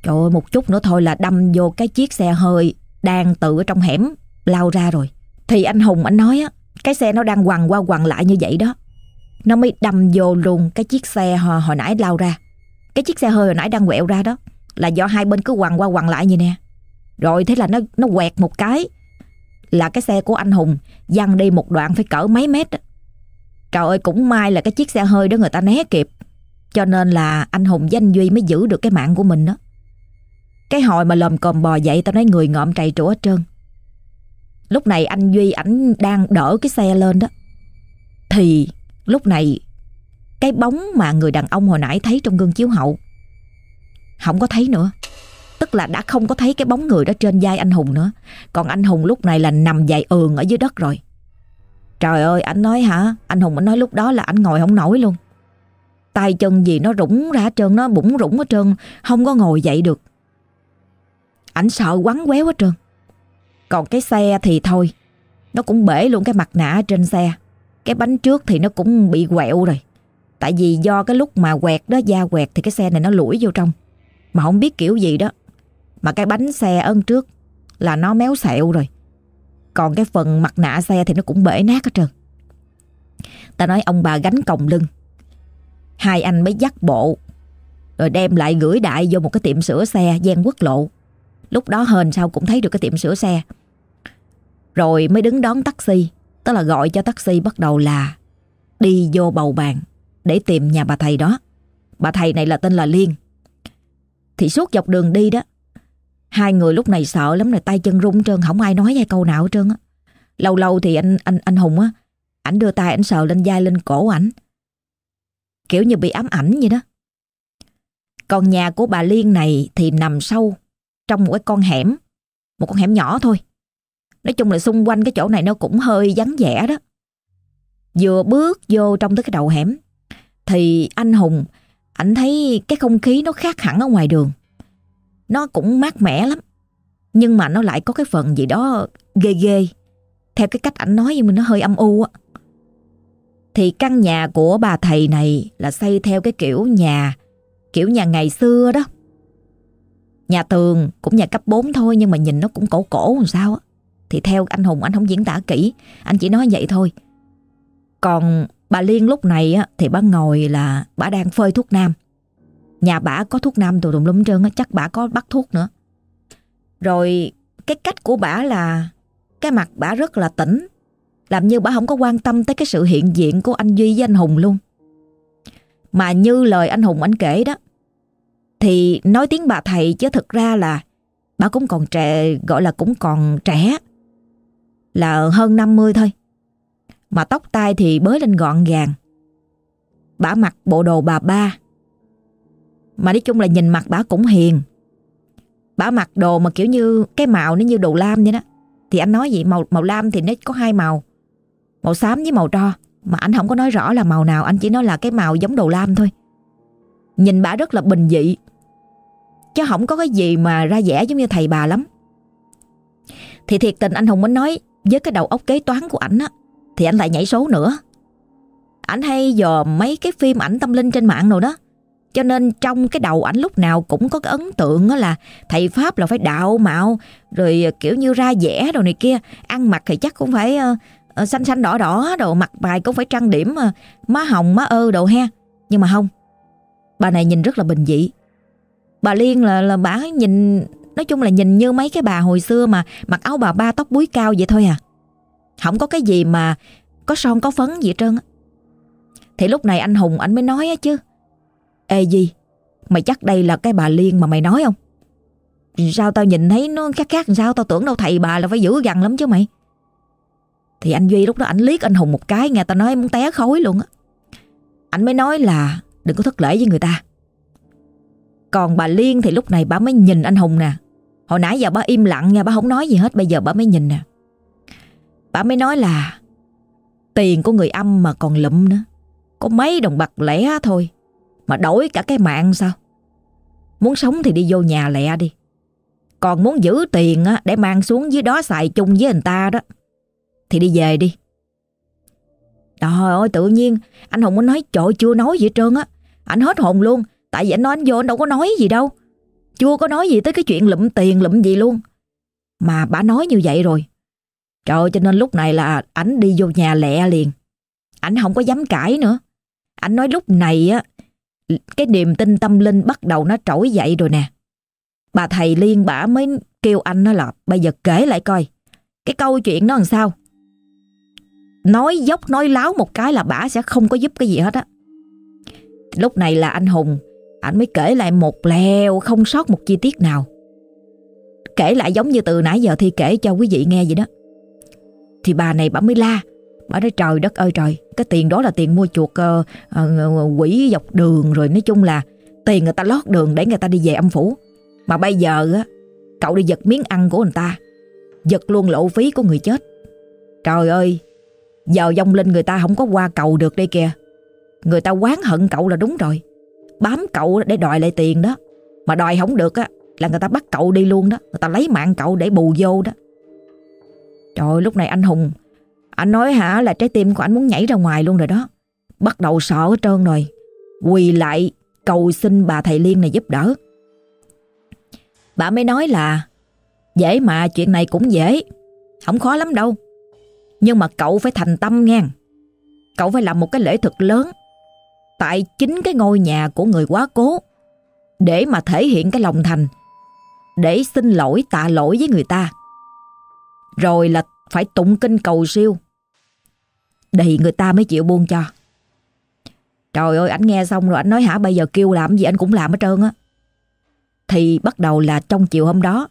Trời ơi, một chút nữa thôi là đâm vô cái chiếc xe hơi Đang từ ở trong hẻm lao ra rồi. Thì anh Hùng anh nói á, Cái xe nó đang quằn qua quằn lại như vậy đó nó mới đâm vô luôn cái chiếc xe hồi, hồi nãy lao ra. Cái chiếc xe hơi hồi nãy đang quẹo ra đó. Là do hai bên cứ quằn qua quằn lại như nè. Rồi thế là nó nó quẹt một cái. Là cái xe của anh Hùng Văng đi một đoạn phải cỡ mấy mét đó. Trời ơi cũng may là cái chiếc xe hơi đó người ta né kịp. Cho nên là anh Hùng danh Duy mới giữ được cái mạng của mình đó. Cái hồi mà lồm còm bò dậy Tao nói người ngợm trầy trũa hết trơn. Lúc này anh Duy ảnh đang đỡ cái xe lên đó. Thì Lúc này, Cái bóng mà người đàn ông hồi nãy thấy trong gương chiếu hậu, Không có thấy nữa. Tức là đã không có thấy cái bóng người đó trên vai anh Hùng nữa. Còn anh Hùng lúc này là nằm dài ườn ở dưới đất rồi. Trời ơi, anh nói hả? Anh Hùng anh nói lúc đó là anh ngồi không nổi luôn. Tay chân gì nó rủng ra trơn, Nó bụng rủng hết trơn, Không có ngồi dậy được. Ảnh sợ quắn quéo hết trơn. Còn cái xe thì thôi, Nó cũng bể luôn cái mặt nạ trên xe cái bánh trước thì nó cũng bị quẹo rồi. Tại vì do cái lúc mà quẹt đó, da quẹt Thì cái xe này nó lủi vô trong. Mà không biết kiểu gì đó. Mà cái bánh xe ân trước Là nó méo xẹo rồi. Còn cái phần mặt nạ xe thì nó cũng bể nát hết trơn. Ta nói ông bà gánh còng lưng. Hai anh mới dắt bộ, Rồi đem lại gửi đại vô một cái tiệm sửa xe gian quốc lộ. Lúc đó hên sao cũng thấy được cái tiệm sửa xe. Rồi mới đứng đón taxi. Tức là gọi cho taxi bắt đầu là đi vô bầu bàn để tìm nhà bà thầy đó. Bà thầy này là tên là Liên. Thì suốt dọc đường đi đó, hai người lúc này sợ lắm rồi tay chân run trơn, không ai nói vài câu nào hết trơn á. Lâu lâu thì anh anh anh Hùng á, ảnh đưa tay ảnh sờ lên vai lên cổ ảnh. Kiểu như bị ám ảnh vậy đó. Còn nhà của bà Liên này thì nằm sâu trong một cái con hẻm, một con hẻm nhỏ thôi. Nói chung là xung quanh cái chỗ này nó cũng hơi vắng vẻ đó. Vừa bước vô trong tới cái đầu hẻm, thì anh Hùng anh thấy cái không khí nó khác hẳn ở ngoài đường. Nó cũng mát mẻ lắm. Nhưng mà nó lại có cái phần gì đó ghê ghê. Theo cái cách ảnh nói nhưng mà nó hơi âm u á. Thì căn nhà của bà thầy này là xây theo cái kiểu nhà kiểu nhà ngày xưa đó. Nhà tường cũng nhà cấp 4 thôi nhưng mà nhìn nó cũng cổ cổ làm sao á. Thì theo anh Hùng anh không diễn tả kỹ, anh chỉ nói vậy thôi. Còn bà Liên lúc này á, thì bà ngồi là bà đang phơi thuốc nam. Nhà bà có thuốc nam tùm lum trơn á, chắc bà có bắt thuốc nữa. Rồi cái cách của bà là cái mặt bà rất là tỉnh, làm như bà không có quan tâm tới cái sự hiện diện của anh Duy với anh Hùng luôn. Mà như lời anh Hùng anh kể đó, thì nói tiếng bà thầy chứ thực ra là bà cũng còn trẻ, gọi là cũng còn trẻ, là hơn 50 thôi. Mà tóc tai thì bới lên gọn gàng. Bà mặc bộ đồ bà ba. Mà nói chung là nhìn mặt bà cũng hiền. Bà mặc đồ mà kiểu như cái màu nó như đồ lam vậy đó. Thì anh nói vậy màu màu lam thì nó có hai màu. Màu xám với màu tro. Mà anh không có nói rõ là màu nào, anh chỉ nói là cái màu giống đồ lam thôi. Nhìn bà rất là bình dị. Chứ không có cái gì mà ra vẻ giống như thầy bà lắm. Thì thiệt tình anh Hùng mới nói với cái đầu óc kế toán của ảnh á thì anh lại nhảy số nữa. Ảnh hay dòm mấy cái phim ảnh tâm linh trên mạng rồi đó. Cho nên trong cái đầu ảnh lúc nào cũng có cái ấn tượng là thầy Pháp là phải đạo mạo, rồi à, kiểu như ra vẻ đồ này kia, ăn mặc thì chắc cũng phải uh, xanh xanh đỏ đỏ, đồ mặt bài cũng phải trang điểm uh, má hồng má ơ đồ he. Nhưng mà không, bà này nhìn rất là bình dị. Bà Liên là là bà nhìn nói chung là nhìn như mấy cái bà hồi xưa mà mặc áo bà ba tóc búi cao vậy thôi à. Không có cái gì mà có son có phấn gì hết trơn á. Thì lúc này anh Hùng anh mới nói á chứ. Ê gì, mày chắc đây là cái bà Liên mà mày nói không? Sao tao nhìn thấy nó khác khác sao tao tưởng đâu thầy bà là phải giữ gần lắm chứ mày. Thì anh Duy lúc đó anh liếc anh Hùng một cái nghe tao nói muốn té khối luôn á. Anh mới nói là đừng có thất lễ với người ta. Còn bà Liên thì lúc này bà mới nhìn anh Hùng nè. Hồi nãy giờ bà im lặng nha, bà không nói gì hết, bây giờ bà mới nhìn nè. Bà mới nói là tiền của người âm mà còn lụm nữa. Có mấy đồng bạc lẻ thôi. Mà đổi cả cái mạng sao? Muốn sống thì đi vô nhà lẹ đi. Còn muốn giữ tiền á, để mang xuống dưới đó xài chung với người ta đó. Thì đi về đi. Trời ơi tự nhiên anh Hùng mới nói trời chưa nói gì hết trơn á. Anh hết hồn luôn. Tại vì anh nói anh vô anh đâu có nói gì đâu. Chưa có nói gì tới cái chuyện lụm tiền lụm gì luôn. Mà bà nói như vậy rồi Trời cho nên lúc này là ảnh đi vô nhà lẹ liền. Ảnh không có dám cãi nữa. Ảnh nói lúc này á, cái niềm tin tâm linh bắt đầu nó trỗi dậy rồi nè. Bà thầy Liên bả mới kêu anh nó là bây giờ kể lại coi. Cái câu chuyện nó làm sao? Nói dốc nói láo một cái là bả sẽ không có giúp cái gì hết á. Lúc này là anh Hùng, anh mới kể lại một lèo không sót một chi tiết nào. Kể lại giống như từ nãy giờ Thi kể cho quý vị nghe vậy đó. Thì bà này bà mới la. Bà nói trời đất ơi trời Cái tiền đó là tiền mua chuột uh, uh, quỷ dọc đường Rồi nói chung là tiền người ta lót đường để người ta đi về âm phủ. Mà bây giờ á Cậu đi giật miếng ăn của người ta Giật luôn lộ phí của người chết. Trời ơi Giờ dông linh người ta không có qua cầu được đây kìa. Người ta quán hận cậu là đúng rồi. Bám cậu để đòi lại tiền đó. Mà đòi không được á, Là người ta bắt cậu đi luôn đó. Người ta lấy mạng cậu để bù vô đó. Trời lúc này anh Hùng, Anh nói hả là trái tim của anh muốn nhảy ra ngoài luôn rồi đó. Bắt đầu sợ hết trơn rồi. Quỳ lại cầu xin bà thầy Liên này giúp đỡ. Bà mới nói là, Dễ mà, chuyện này cũng dễ. Không khó lắm đâu. Nhưng mà cậu phải thành tâm nghe. Cậu phải làm một cái lễ thực lớn. Tại chính cái ngôi nhà của người quá cố Để mà thể hiện cái lòng thành Để xin lỗi tạ lỗi với người ta rồi là phải tụng kinh cầu siêu. Đầy người ta mới chịu buông cho. Trời ơi, anh nghe xong rồi anh nói hả bây giờ kêu làm gì anh cũng làm hết trơn á. Thì bắt đầu là trong chiều hôm đó,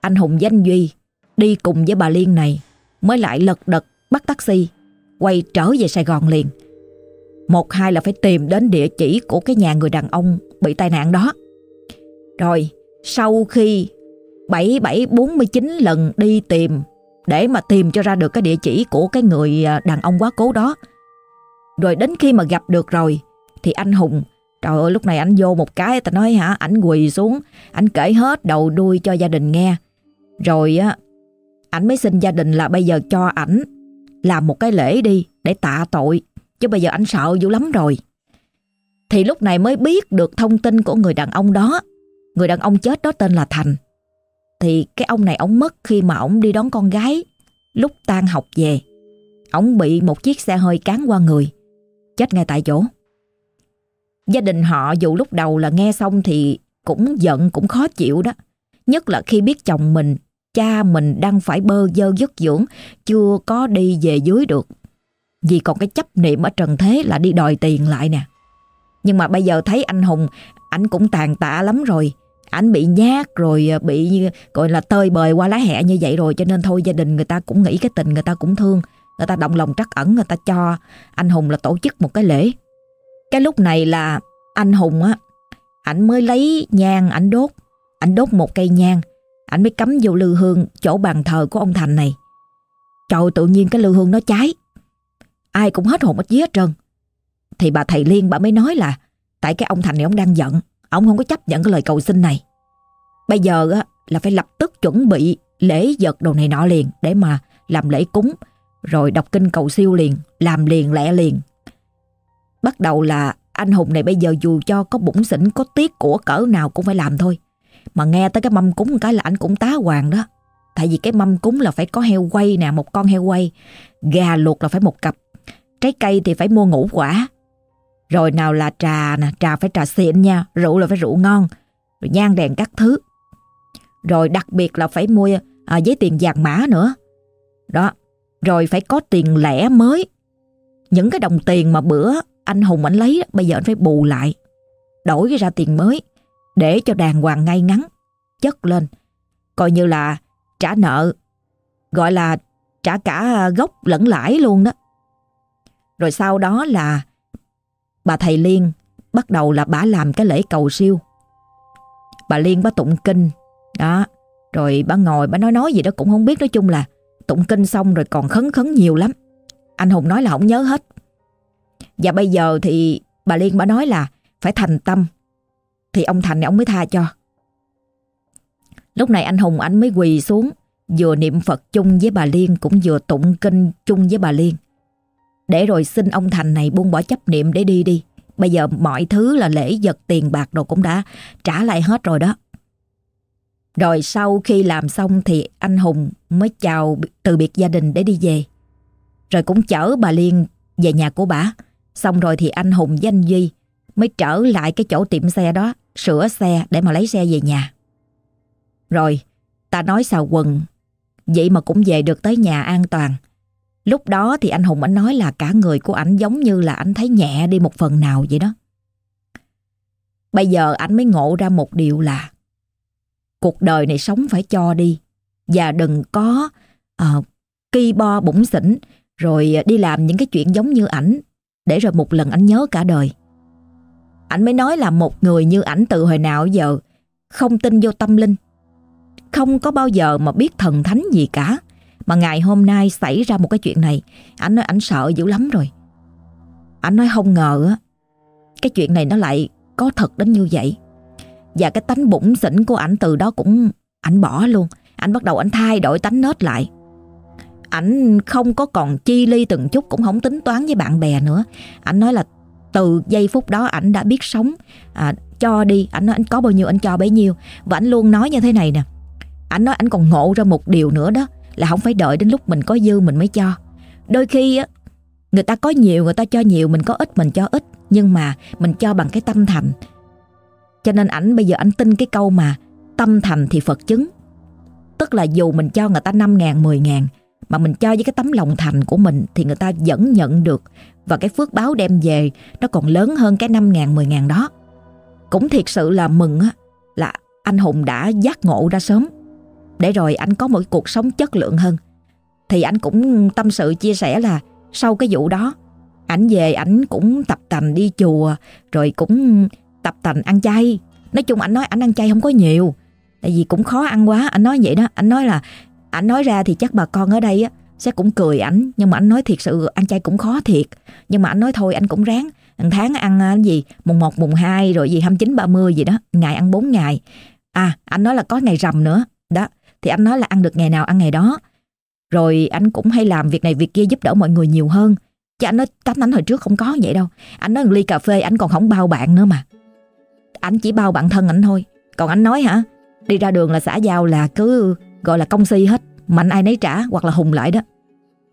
anh Hùng Danh Duy đi cùng với bà Liên này mới lại lật đật bắt taxi quay trở về Sài Gòn liền. Một hai là phải tìm đến địa chỉ của cái nhà người đàn ông bị tai nạn đó. Rồi, sau khi 7749 lần đi tìm để mà tìm cho ra được cái địa chỉ của cái người à, đàn ông quá cố đó. Rồi đến khi mà gặp được rồi thì anh Hùng, trời ơi lúc này anh vô một cái ta nói hả, ảnh quỳ xuống, ảnh kể hết đầu đuôi cho gia đình nghe. Rồi á, ảnh mới xin gia đình là bây giờ cho ảnh làm một cái lễ đi để tạ tội, chứ bây giờ anh sợ dữ lắm rồi. Thì lúc này mới biết được thông tin của người đàn ông đó Người đàn ông chết đó tên là Thành. Thì cái ông này ông mất khi mà ông đi đón con gái lúc tan học về. Ông bị một chiếc xe hơi cán qua người, chết ngay tại chỗ. Gia đình họ dù lúc đầu là nghe xong thì cũng giận cũng khó chịu đó. Nhất là khi biết chồng mình, cha mình đang phải bơ dơ dứt dưỡng, chưa có đi về dưới được. Vì còn cái chấp niệm ở trần thế là đi đòi tiền lại nè. Nhưng mà bây giờ thấy anh Hùng, anh cũng tàn tạ lắm rồi. Anh bị nhát rồi à, bị như gọi là tơi bời qua lá hẹ như vậy rồi cho nên thôi gia đình người ta cũng nghĩ cái tình người ta cũng thương. Người ta động lòng trắc ẩn người ta cho anh Hùng là tổ chức một cái lễ. Cái lúc này là anh Hùng á, ảnh mới lấy nhang ảnh đốt. Ảnh đốt một cây nhang, ảnh mới cắm vô lư hương chỗ bàn thờ của ông Thành này. Trời tự nhiên cái lư hương nó cháy. Ai cũng hết hồn hết vía hết trơn. Thì bà thầy Liên bà mới nói là tại cái ông Thành này ông đang giận, ông không có chấp nhận cái lời cầu xin này. Bây giờ á là phải lập tức chuẩn bị lễ vật đồ này nọ liền để mà làm lễ cúng, rồi đọc kinh cầu siêu liền, làm liền lẹ liền. Bắt đầu là anh Hùng này bây giờ dù cho có bụng xỉn, có tiếc của cỡ nào cũng phải làm thôi. Mà nghe tới cái mâm cúng cái là anh cũng tá hoàng đó. Tại vì cái mâm cúng là phải có heo quay nè, một con heo quay. Gà luộc là phải một cặp. Trái cây thì phải mua ngũ quả. Rồi nào là trà nè, trà phải trà xịn nha, rượu là phải rượu ngon. Rồi nhang đèn các thứ. Rồi đặc biệt là phải mua à, giấy tiền vàng mã nữa. Đó, rồi phải có tiền lẻ mới. Những cái đồng tiền mà bữa anh Hùng anh lấy bây giờ anh phải bù lại. Đổi ra tiền mới để cho đàng hoàng ngay ngắn, chất lên. Coi như là trả nợ, gọi là trả cả gốc lẫn lãi luôn đó. Rồi sau đó là bà thầy Liên bắt đầu là bà làm cái lễ cầu siêu. Bà Liên bà tụng kinh, đó, rồi bà ngồi bà nói nói gì đó cũng không biết nói chung là tụng kinh xong rồi còn khấn khấn nhiều lắm. Anh Hùng nói là không nhớ hết. Và bây giờ thì bà Liên bà nói là phải thành tâm thì ông Thành này ông mới tha cho. Lúc này anh Hùng anh mới quỳ xuống vừa niệm Phật chung với bà Liên cũng vừa tụng kinh chung với bà Liên. Để rồi xin ông Thành này buông bỏ chấp niệm để đi đi. Bây giờ mọi thứ là lễ vật tiền bạc đồ cũng đã trả lại hết rồi đó. Rồi sau khi làm xong thì anh Hùng mới chào từ biệt gia đình để đi về. Rồi cũng chở bà Liên về nhà của bà. Xong rồi thì anh Hùng với anh Duy mới trở lại cái chỗ tiệm xe đó, sửa xe để mà lấy xe về nhà. Rồi, ta nói xào quần, vậy mà cũng về được tới nhà an toàn. Lúc đó thì anh Hùng anh nói là cả người của ảnh giống như là anh thấy nhẹ đi một phần nào vậy đó. Bây giờ anh mới ngộ ra một điều là cuộc đời này sống phải cho đi và đừng có uh, ki bo bụng xỉn rồi đi làm những cái chuyện giống như ảnh để rồi một lần anh nhớ cả đời. Anh mới nói là một người như ảnh từ hồi nào giờ không tin vô tâm linh. Không có bao giờ mà biết thần thánh gì cả. Mà ngày hôm nay xảy ra một cái chuyện này, anh nói anh sợ dữ lắm rồi. Anh nói không ngờ á, cái chuyện này nó lại có thật đến như vậy. Và cái tánh bụng xỉn của ảnh từ đó cũng ảnh bỏ luôn. Ảnh bắt đầu ảnh thay đổi tánh nết lại. Ảnh không có còn chi ly từng chút cũng không tính toán với bạn bè nữa. Ảnh nói là từ giây phút đó ảnh đã biết sống à, cho đi ảnh nói anh có bao nhiêu anh cho bấy nhiêu và anh luôn nói như thế này nè ảnh nói anh còn ngộ ra một điều nữa đó là không phải đợi đến lúc mình có dư mình mới cho. Đôi khi á người ta có nhiều người ta cho nhiều mình có ít mình cho ít nhưng mà mình cho bằng cái tâm thành. Cho nên ảnh bây giờ ảnh tin cái câu mà tâm thành thì Phật chứng. Tức là dù mình cho người ta 5 ngàn 10 ngàn mà mình cho với cái tấm lòng thành của mình thì người ta vẫn nhận được và cái phước báo đem về nó còn lớn hơn cái 5 ngàn 10 ngàn đó. Cũng thiệt sự là mừng á, là anh Hùng đã giác ngộ ra sớm để rồi anh có một cuộc sống chất lượng hơn. Thì anh cũng tâm sự chia sẻ là sau cái vụ đó, ảnh về ảnh cũng tập tành đi chùa, rồi cũng tập tành ăn chay. Nói chung anh nói ảnh ăn chay không có nhiều, tại vì cũng khó ăn quá. Anh nói vậy đó anh nói là, ảnh nói ra thì chắc bà con ở đây á sẽ cũng cười ảnh, nhưng mà anh nói thiệt sự ăn chay cũng khó thiệt. Nhưng mà anh nói thôi anh cũng ráng. Hàng tháng ăn à, cái gì, mùng 1 mùng 2 rồi gì 29 30 gì đó, ngày ăn 4 ngày. À anh nói là có ngày rằm nữa, đó thì anh nói là ăn được ngày nào ăn ngày đó. Rồi anh cũng hay làm việc này việc kia giúp đỡ mọi người nhiều hơn. Chứ anh nói tánh anh hồi trước không có vậy đâu. Anh nói ly cà phê anh còn không bao bạn nữa mà. Anh chỉ bao bạn thân anh thôi. Còn anh nói hả? Đi ra đường là xã giao là cứ, gọi là công si hết. Mạnh ai nấy trả hoặc là hùng lại đó.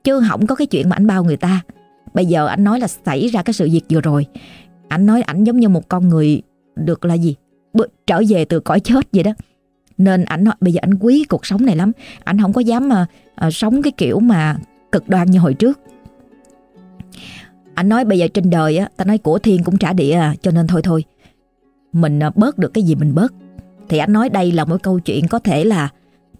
Chứ không có cái chuyện mà anh bao người ta. Bây giờ anh nói là xảy ra cái sự việc vừa rồi. Anh nói ảnh giống như một con người Được là gì? Trở về từ cõi chết vậy đó. Nên ảnh nói bây giờ anh quý cuộc sống này lắm. Anh không có dám mà à, sống cái kiểu mà cực đoan như hồi trước. Anh nói bây giờ trên đời á Ta nói của thiên cũng trả địa à Cho nên thôi thôi. Mình à, bớt được cái gì mình bớt. Thì anh nói đây là một câu chuyện có thể là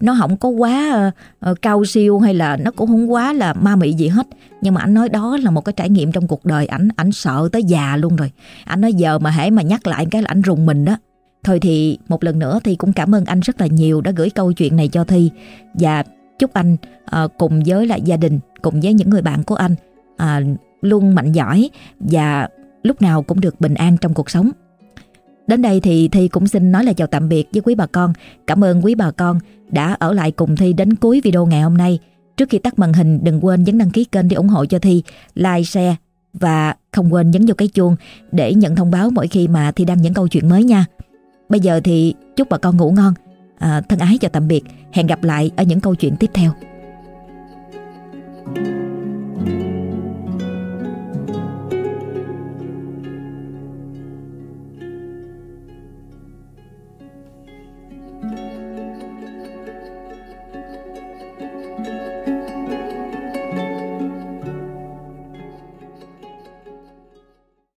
nó không có quá uh, cao siêu hay là nó cũng không quá là ma mị gì hết. Nhưng mà anh nói đó là một cái trải nghiệm trong cuộc đời ảnh. Ảnh sợ tới già luôn rồi. Anh nói giờ mà hãy mà nhắc lại cái là ảnh rùng mình đó thôi thì một lần nữa thì cũng cảm ơn anh rất là nhiều đã gửi câu chuyện này cho thi và chúc anh à, cùng với lại gia đình cùng với những người bạn của anh à, luôn mạnh giỏi và lúc nào cũng được bình an trong cuộc sống Đến đây thì Thi cũng xin nói lời chào tạm biệt với quý bà con. Cảm ơn quý bà con đã ở lại cùng Thi đến cuối video ngày hôm nay. Trước khi tắt màn hình đừng quên nhấn đăng ký kênh để ủng hộ cho Thi, like, share và không quên nhấn vào cái chuông để nhận thông báo mỗi khi mà Thi đăng những câu chuyện mới nha. Bây giờ thì chúc bà con ngủ ngon. À, Thân ái chào tạm biệt. Hẹn gặp lại ở những câu chuyện tiếp theo. Thank you